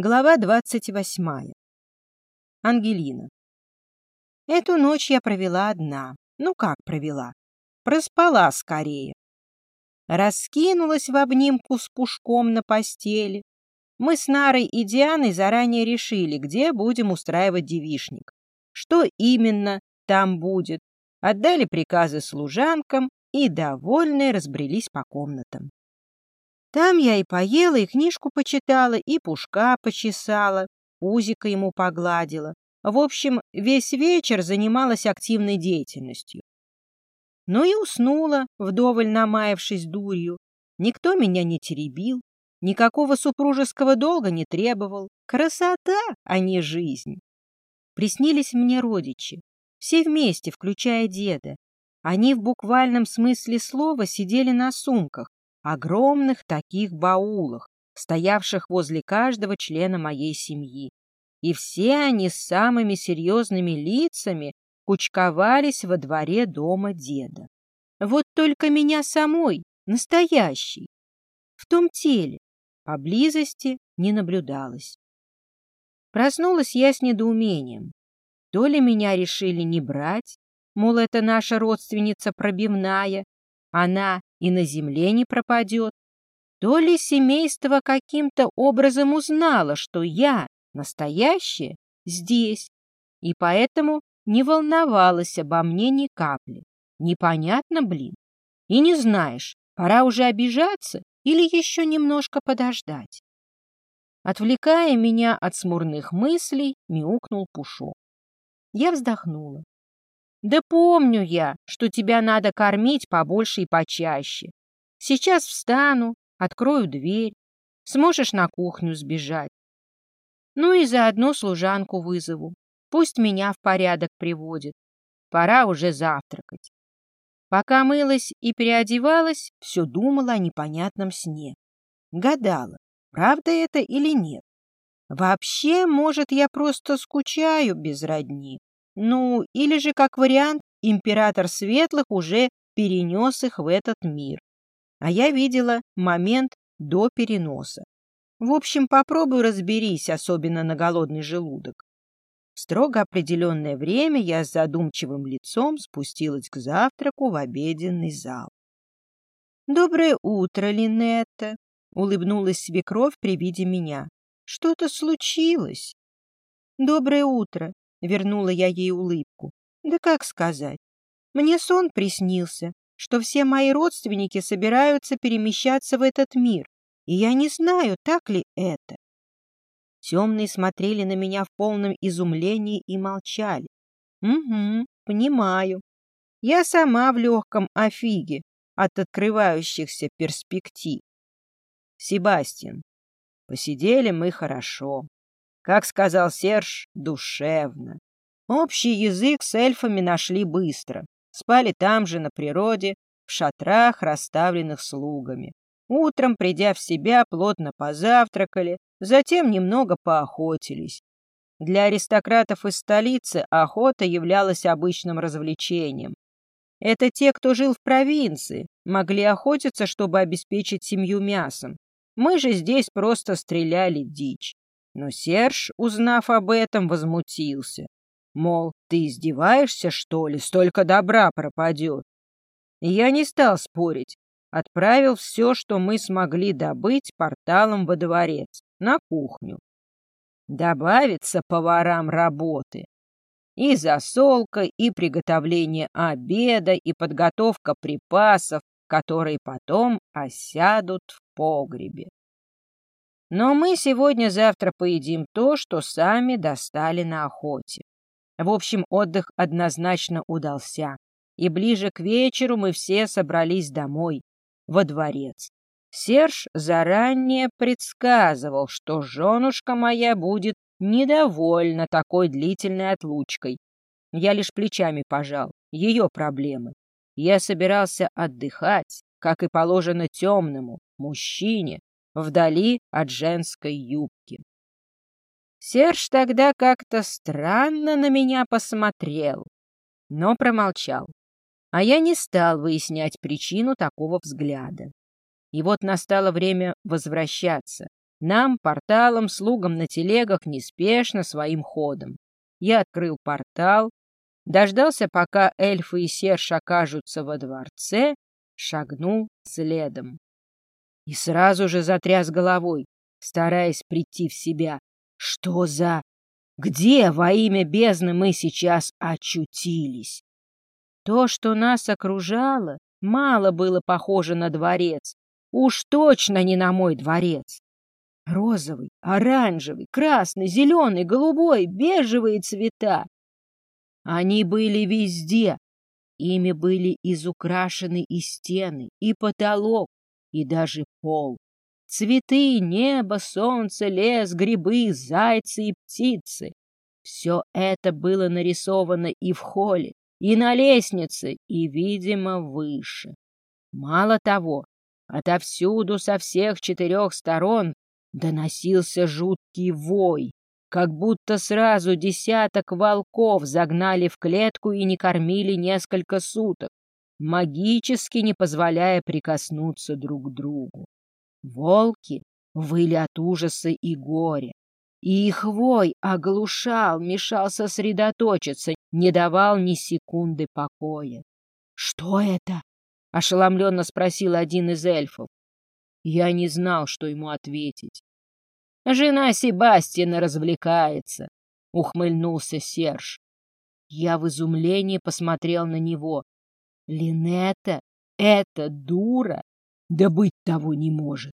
Глава двадцать восьмая. Ангелина. Эту ночь я провела одна. Ну как провела? Проспала скорее. Раскинулась в обнимку с пушком на постели. Мы с Нарой и Дианой заранее решили, где будем устраивать девишник. Что именно там будет. Отдали приказы служанкам и, довольные, разбрелись по комнатам. Там я и поела, и книжку почитала, и пушка почесала, пузико ему погладила. В общем, весь вечер занималась активной деятельностью. Ну и уснула, вдоволь намаявшись дурью. Никто меня не теребил, никакого супружеского долга не требовал. Красота, а не жизнь. Приснились мне родичи, все вместе, включая деда. Они в буквальном смысле слова сидели на сумках, огромных таких баулах, стоявших возле каждого члена моей семьи. И все они с самыми серьезными лицами кучковались во дворе дома деда. Вот только меня самой, настоящий, в том теле, поблизости не наблюдалось. Проснулась я с недоумением. То ли меня решили не брать, мол, это наша родственница пробивная, она и на земле не пропадет, то ли семейство каким-то образом узнало, что я, настоящая, здесь, и поэтому не волновалась обо мне ни капли. Непонятно, блин. И не знаешь, пора уже обижаться или еще немножко подождать. Отвлекая меня от смурных мыслей, мяукнул Пушок. Я вздохнула. Да помню я, что тебя надо кормить побольше и почаще. Сейчас встану, открою дверь, сможешь на кухню сбежать. Ну и заодно служанку вызову. Пусть меня в порядок приводит. Пора уже завтракать. Пока мылась и переодевалась, все думала о непонятном сне. Гадала, правда это или нет. Вообще, может, я просто скучаю без родни. Ну, или же, как вариант, император Светлых уже перенес их в этот мир. А я видела момент до переноса. В общем, попробуй разберись, особенно на голодный желудок. В строго определенное время я с задумчивым лицом спустилась к завтраку в обеденный зал. «Доброе утро, Линетта!» — улыбнулась свекровь при виде меня. «Что-то случилось?» «Доброе утро!» Вернула я ей улыбку. Да как сказать? Мне сон приснился, что все мои родственники собираются перемещаться в этот мир, и я не знаю, так ли это. Темные смотрели на меня в полном изумлении и молчали. Угу, понимаю. Я сама в легком офиге от открывающихся перспектив. Себастьян, посидели мы хорошо. Как сказал Серж, душевно. Общий язык с эльфами нашли быстро. Спали там же, на природе, в шатрах, расставленных слугами. Утром, придя в себя, плотно позавтракали, затем немного поохотились. Для аристократов из столицы охота являлась обычным развлечением. Это те, кто жил в провинции, могли охотиться, чтобы обеспечить семью мясом. Мы же здесь просто стреляли дичь. Но Серж, узнав об этом, возмутился. Мол, ты издеваешься, что ли? Столько добра пропадет. Я не стал спорить. Отправил все, что мы смогли добыть порталом во дворец, на кухню. Добавится поварам работы. И засолка, и приготовление обеда, и подготовка припасов, которые потом осядут в погребе. Но мы сегодня-завтра поедим то, что сами достали на охоте. В общем, отдых однозначно удался. И ближе к вечеру мы все собрались домой, во дворец. Серж заранее предсказывал, что женушка моя будет недовольна такой длительной отлучкой. Я лишь плечами пожал. Ее проблемы. Я собирался отдыхать, как и положено темному, мужчине, вдали от женской юбки. Серж тогда как-то странно на меня посмотрел, но промолчал. А я не стал выяснять причину такого взгляда. И вот настало время возвращаться. Нам, порталом, слугам на телегах, неспешно своим ходом. Я открыл портал, дождался, пока эльфы и Серж окажутся во дворце, шагнул следом. И сразу же затряс головой, стараясь прийти в себя. Что за... Где во имя бездны мы сейчас очутились? То, что нас окружало, мало было похоже на дворец. Уж точно не на мой дворец. Розовый, оранжевый, красный, зеленый, голубой, бежевые цвета. Они были везде. Ими были изукрашены и стены, и потолок, и даже пол. Цветы, небо, солнце, лес, грибы, зайцы и птицы. Все это было нарисовано и в холле, и на лестнице, и, видимо, выше. Мало того, отовсюду со всех четырех сторон доносился жуткий вой, как будто сразу десяток волков загнали в клетку и не кормили несколько суток, магически не позволяя прикоснуться друг к другу. Волки выли от ужаса и горя, и их вой оглушал, мешал сосредоточиться, не давал ни секунды покоя. — Что это? — ошеломленно спросил один из эльфов. Я не знал, что ему ответить. — Жена Себастьяна развлекается, — ухмыльнулся Серж. Я в изумлении посмотрел на него. — Линета, это дура? Да быть того не может.